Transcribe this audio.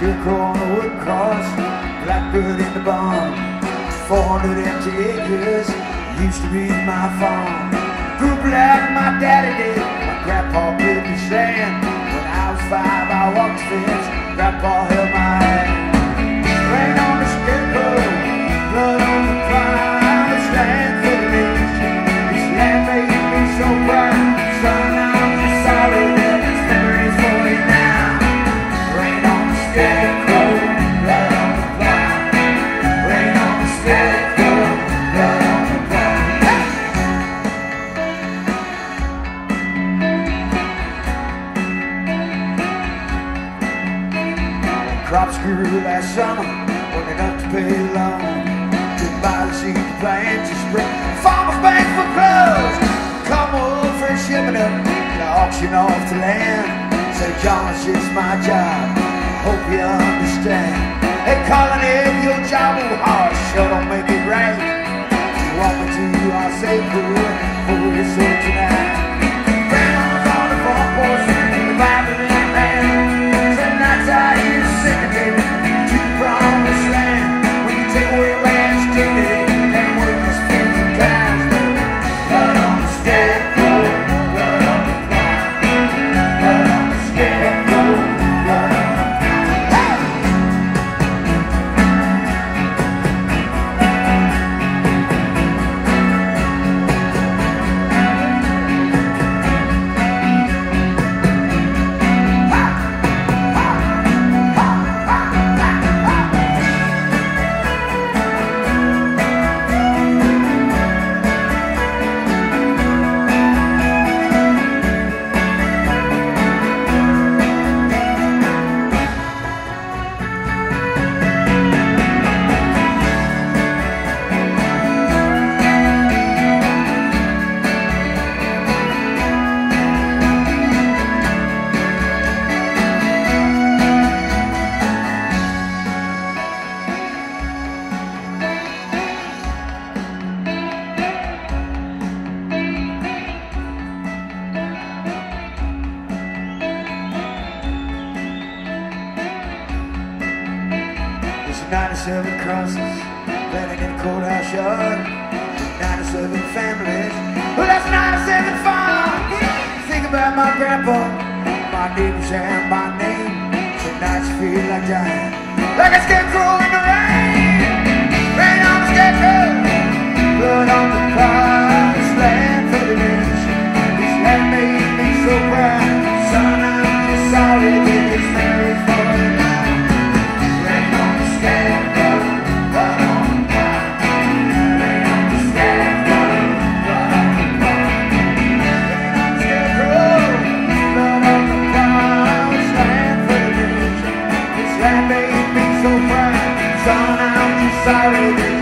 Scarecrow on a wood cross, blackbird in the barn. 400 empty acres used to be my farm. Grew black, my daddy did. My grandpa built this land. When I was five, I walked the fence. Grandpa held my hand. Rain on the scarecrow, blood on the promised Crops grew last summer, wasn't enough to pay loan. Didn't buy the seed to plant to spring. Farmers bank for clothes. Come on, fresh shipping up, and auction off the land. Say, John, it's just my job. Hope you understand. Hey, calling it your job will hard, sure don't make it right. You want me to, I'll say, cool, for you oh, so tonight. 97 crosses, landing in a courthouse yard. 97 families, well, that's 97 farms. Think about my grandpa, my neighbors, and my name. Tonight you feel like dying, like a scarecrow in the. Rain sorry